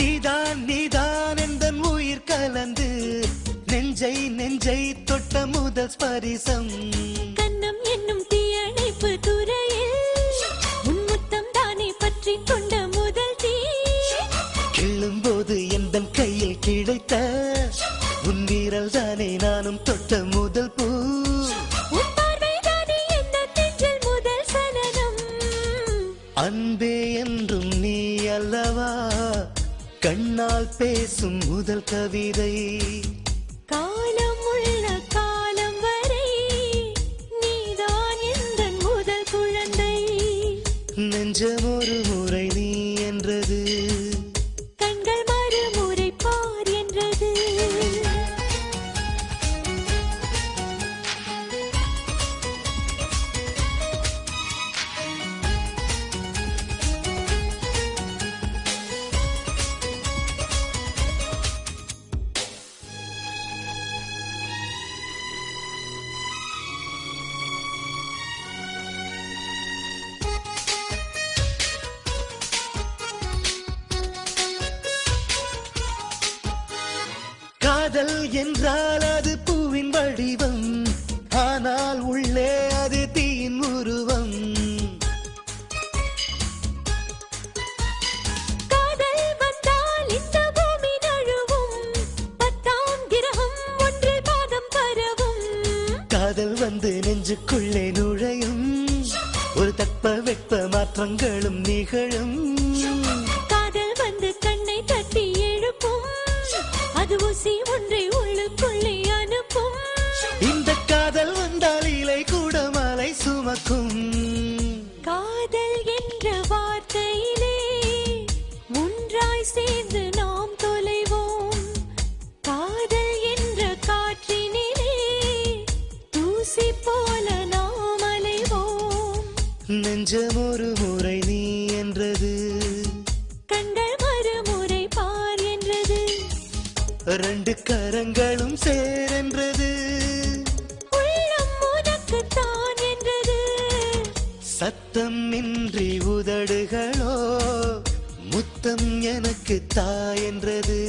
நீதான் நீதான் எந்த உயிர் கலந்து நெஞ்சை நெஞ்சை தொட்ட முதல் ஸ்பரிசம். கண்ணம் என்னும் தீயணைப்பு துறையில் உன் முத்தம் தானே பற்றி கொண்ட முதல் தீ. கிள்ளும்போது எந்த கையில் கிடைத்த உன் வீரல் தானே நானும் தொட்ட முதல் பூ. அன்பே என்றும் நீ அல்லவா? கண்ணால் பேசும் முதல் கவிதை. காதல் என்றால் அது பூவின் வடிவம். ஆனால் உள்ளே அது தீயின் உருவம். காதல் வந்து நெஞ்சுக்குள்ளே நுழையும். ஒரு தட்ப வெட்ப மாற்றங்களும் நிகழும். அது ஊசி ஒன்றை உள்ளுக்குள்ளே அனுப்பும். இந்த காதல் வந்தால் இலை கூட மலை சுமக்கும். காதல் என்ற வார்த்தையிலே ஒன்றாய் சேர்ந்து நாம் தொலைவோம். காதல் என்ற காற்றினிலே தூசி போல நாம் அலைவோம். நெஞ்சம் ஒரு முறை நீ ரெண்டு கரங்களும் சேரென்றது சத்தம் இன்றி உதடுகளோ முத்தம் எனக்கு தா என்றது